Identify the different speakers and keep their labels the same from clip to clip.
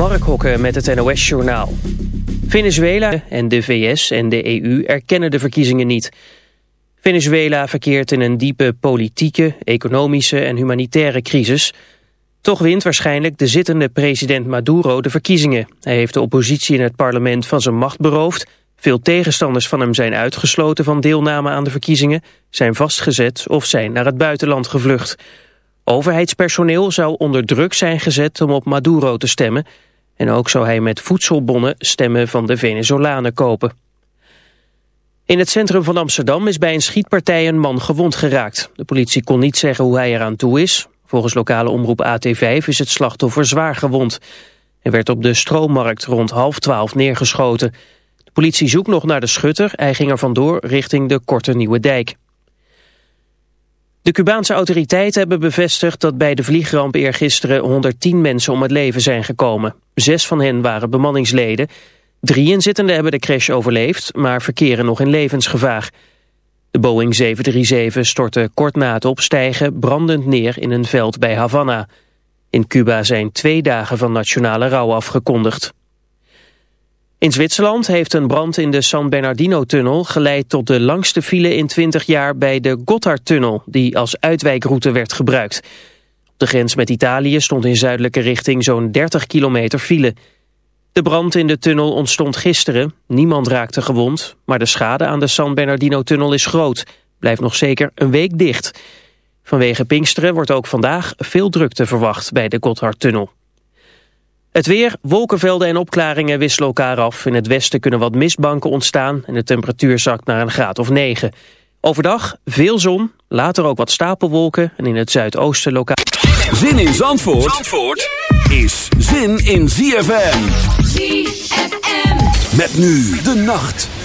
Speaker 1: Mark Hokken met het NOS-journaal. Venezuela en de VS en de EU erkennen de verkiezingen niet. Venezuela verkeert in een diepe politieke, economische en humanitaire crisis. Toch wint waarschijnlijk de zittende president Maduro de verkiezingen. Hij heeft de oppositie in het parlement van zijn macht beroofd. Veel tegenstanders van hem zijn uitgesloten van deelname aan de verkiezingen, zijn vastgezet of zijn naar het buitenland gevlucht. Overheidspersoneel zou onder druk zijn gezet om op Maduro te stemmen... en ook zou hij met voedselbonnen stemmen van de Venezolanen kopen. In het centrum van Amsterdam is bij een schietpartij een man gewond geraakt. De politie kon niet zeggen hoe hij eraan toe is. Volgens lokale omroep AT5 is het slachtoffer zwaar gewond. Hij werd op de stroommarkt rond half twaalf neergeschoten. De politie zoekt nog naar de schutter. Hij ging er vandoor richting de Korte Nieuwe Dijk. De Cubaanse autoriteiten hebben bevestigd dat bij de vliegramp eergisteren 110 mensen om het leven zijn gekomen. Zes van hen waren bemanningsleden. Drie inzittenden hebben de crash overleefd, maar verkeren nog in levensgevaar. De Boeing 737 stortte kort na het opstijgen brandend neer in een veld bij Havana. In Cuba zijn twee dagen van nationale rouw afgekondigd. In Zwitserland heeft een brand in de San Bernardino-tunnel geleid tot de langste file in 20 jaar bij de Gotthardtunnel, die als uitwijkroute werd gebruikt. Op de grens met Italië stond in zuidelijke richting zo'n 30 kilometer file. De brand in de tunnel ontstond gisteren, niemand raakte gewond, maar de schade aan de San Bernardino-tunnel is groot, blijft nog zeker een week dicht. Vanwege Pinksteren wordt ook vandaag veel drukte verwacht bij de Gotthardtunnel. Het weer, wolkenvelden en opklaringen wisselen elkaar af. In het westen kunnen wat mistbanken ontstaan en de temperatuur zakt naar een graad of 9. Overdag veel zon, later ook wat stapelwolken en in het zuidoosten lokaal.
Speaker 2: Zin in Zandvoort, Zandvoort is zin in ZFM. ZFM. Met nu de nacht.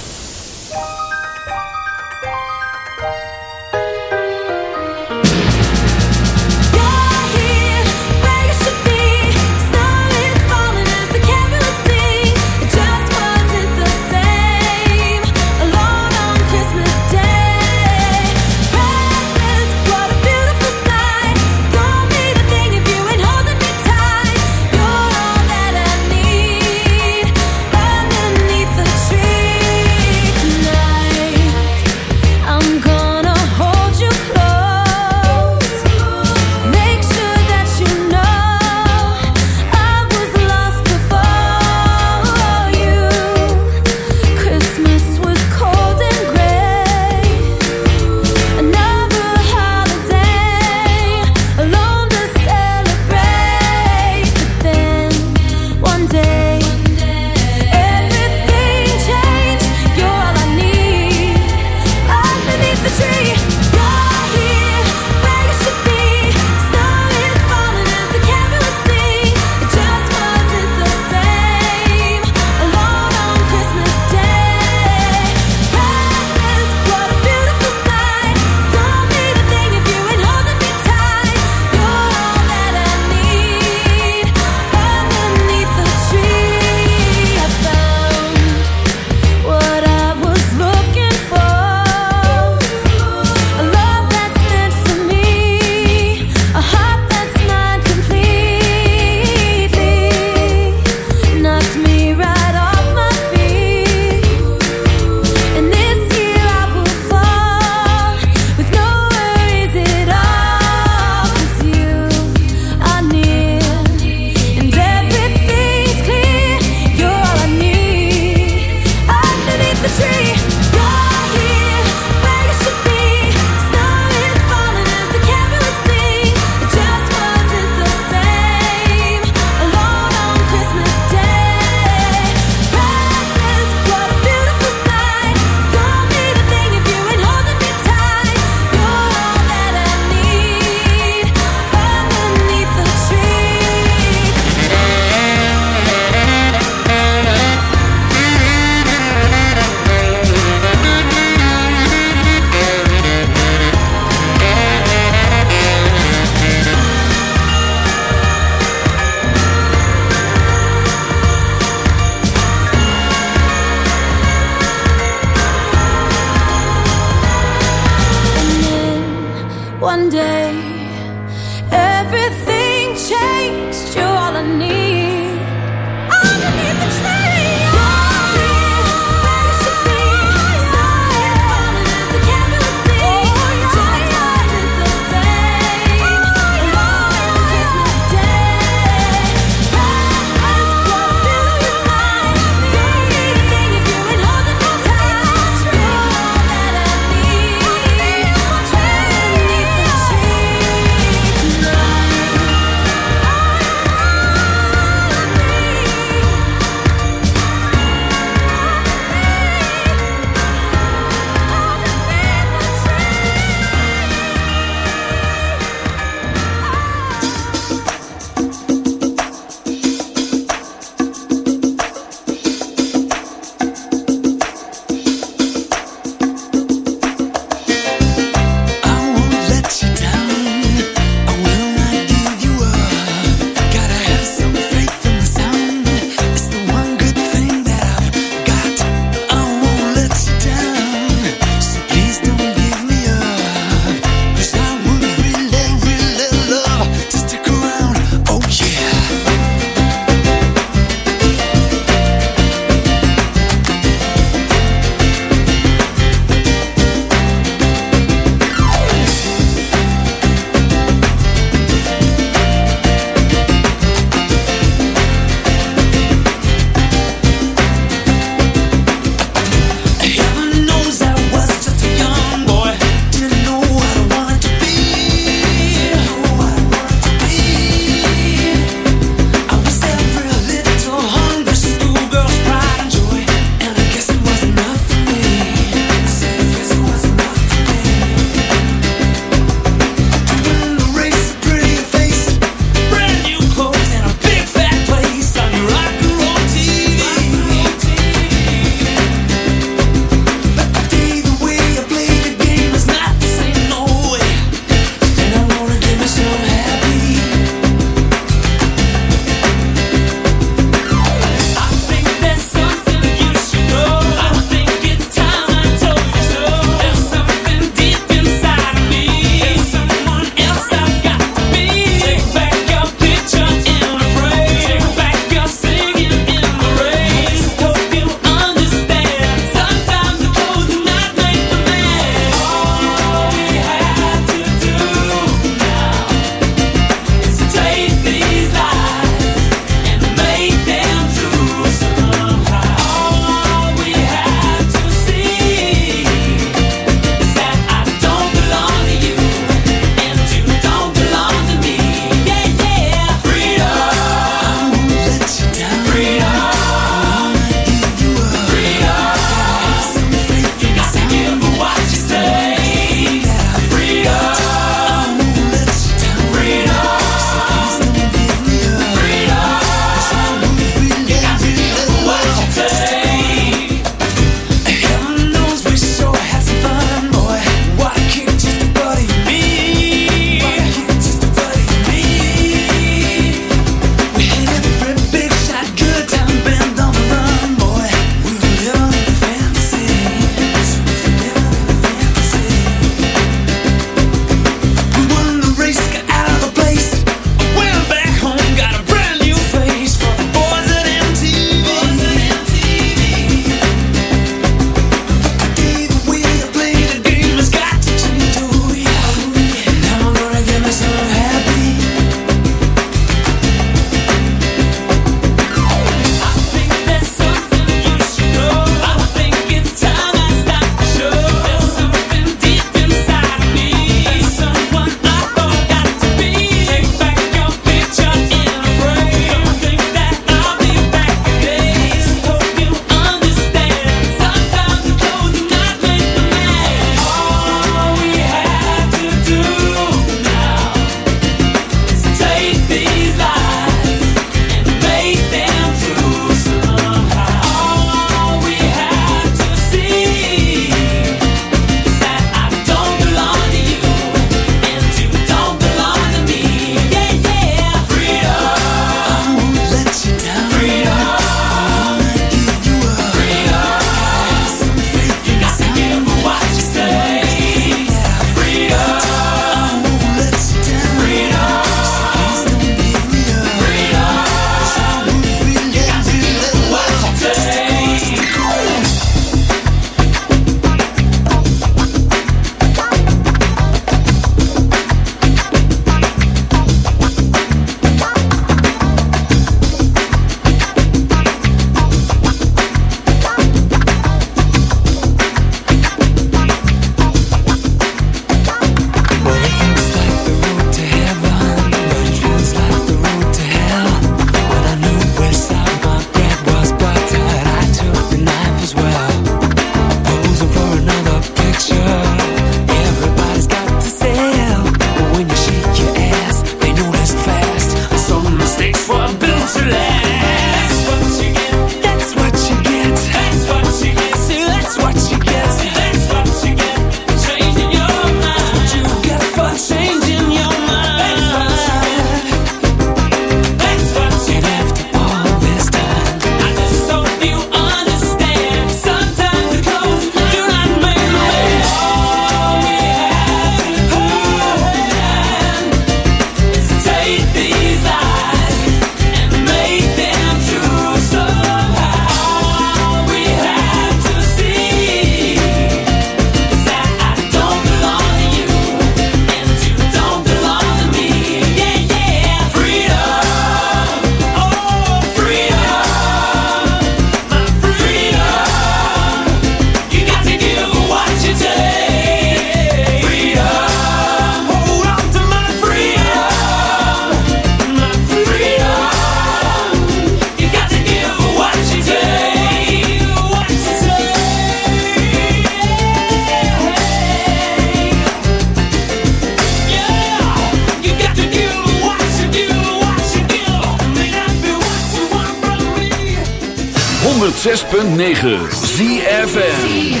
Speaker 2: 106.9 ZFM.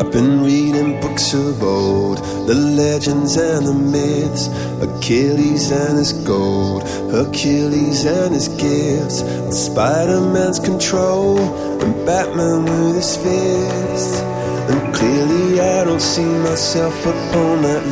Speaker 3: I've been reading books of old, the legends and the myths, Achilles and his gold, Hercules and his gifts, Spider Man's control, and Batman with his fists. And clearly I don't see myself upon that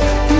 Speaker 3: past.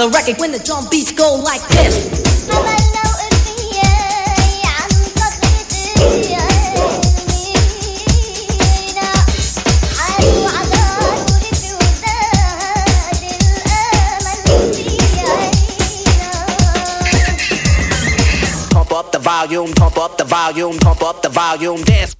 Speaker 3: The
Speaker 4: record when the drum beats go like this.
Speaker 5: Pump up the volume, pump up the volume, pump up the volume, dance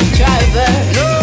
Speaker 6: driver.
Speaker 7: No.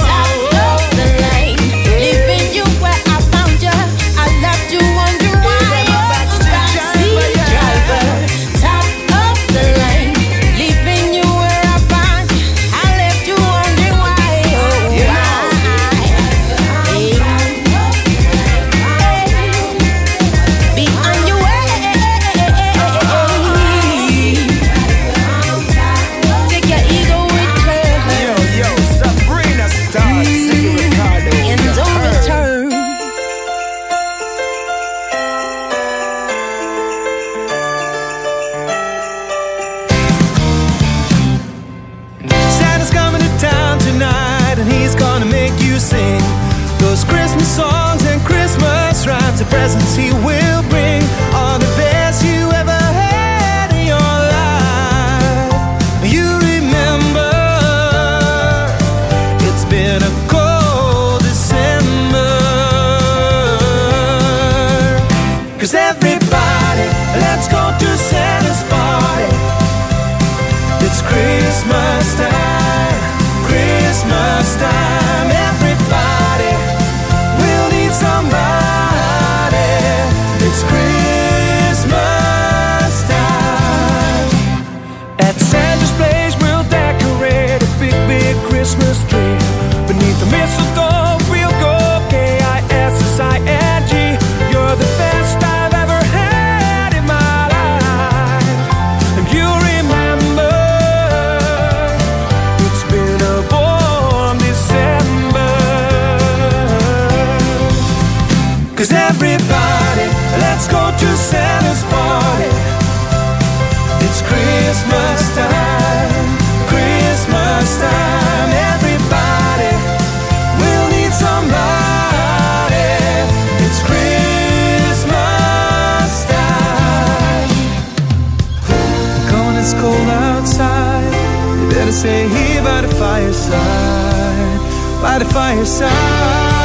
Speaker 7: by the side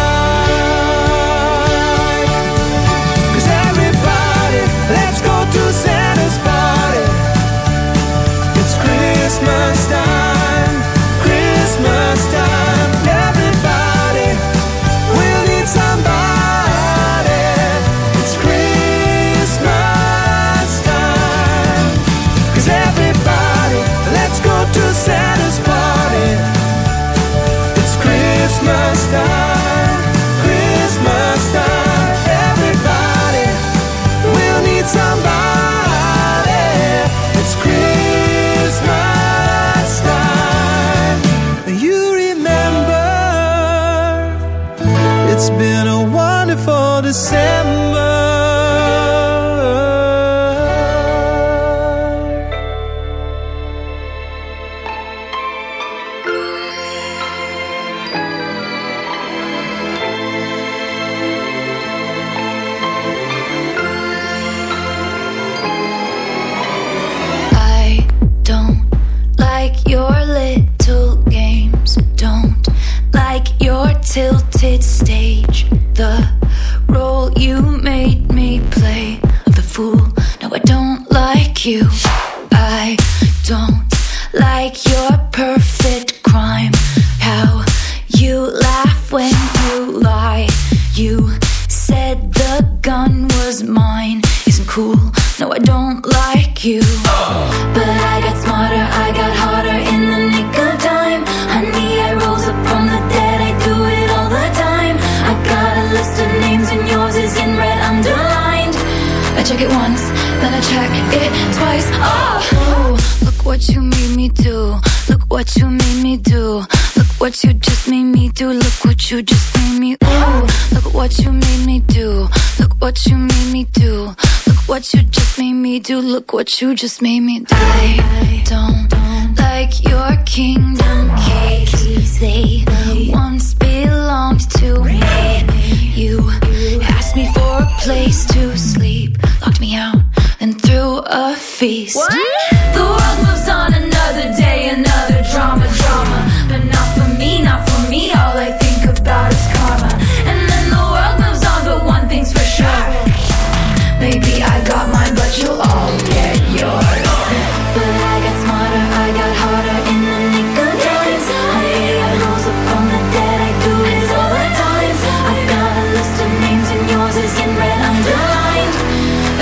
Speaker 7: you
Speaker 8: just made me